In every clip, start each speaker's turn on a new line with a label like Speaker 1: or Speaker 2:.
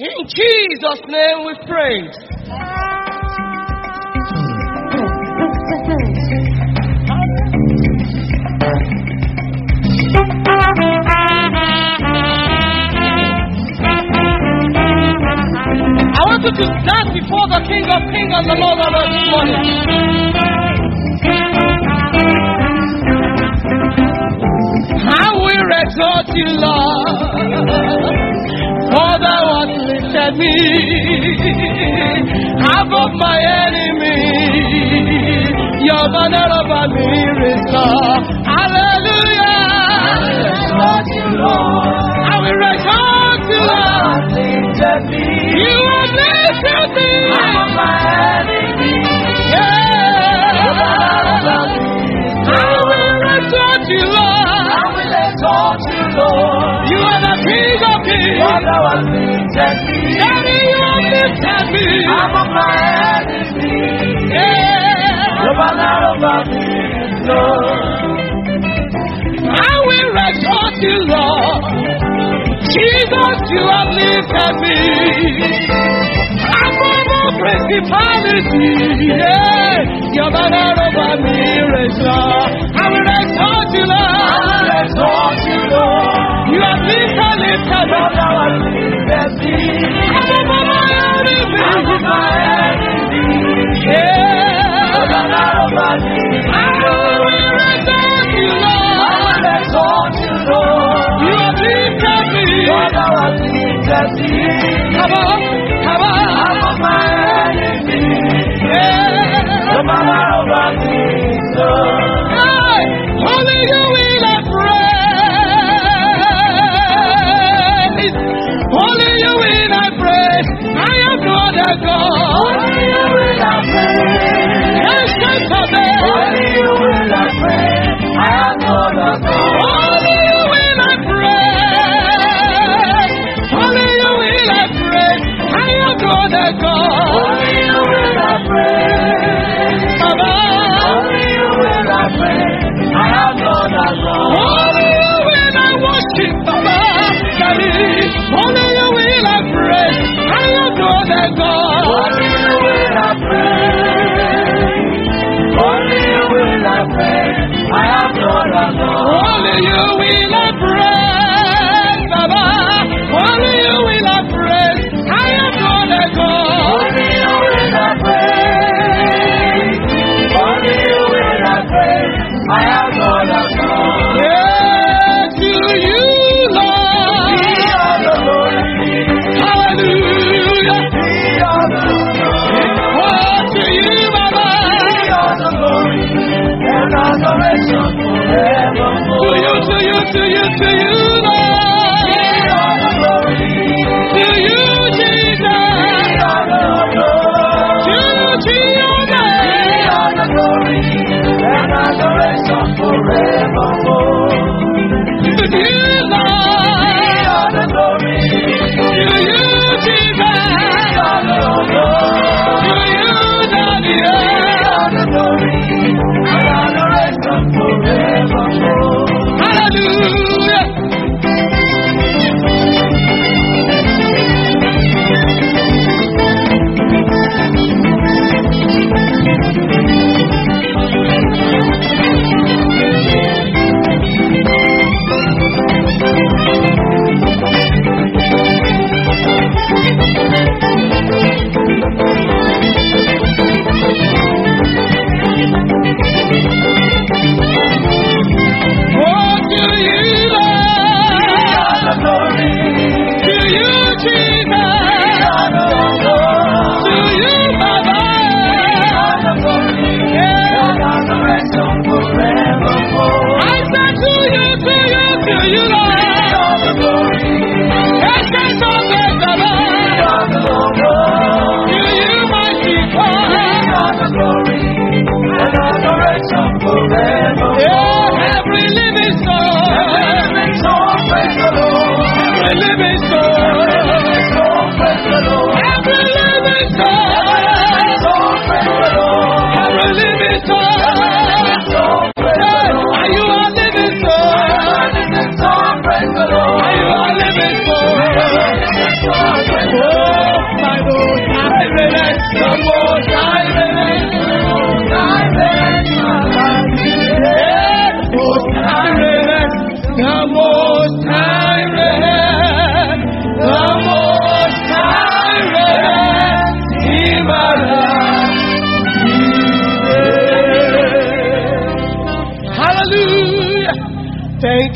Speaker 1: In Jesus' name we pray. I want you to stand before the King of Kings and the Lord of Lords this morning. I will exalt you, Lord, lifted me above my enemy. Your banner over me love. Hallelujah. I will exalt you, Lord. You have lifted me. Yeah. I will exalt you, Lord. You are the King of Kings. Daddy, you have lifted me. Yeah. I will exalt you, Lord. Jesus, you have lifted me. Above all principality, yeah. Banner over me Lord. I will lifted, Only you will to you, to you.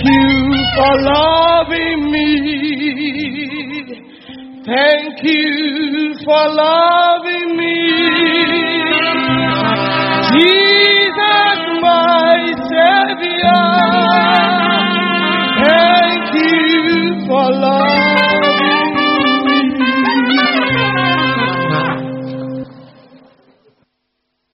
Speaker 1: You for loving me. Thank you for loving me. Jesus.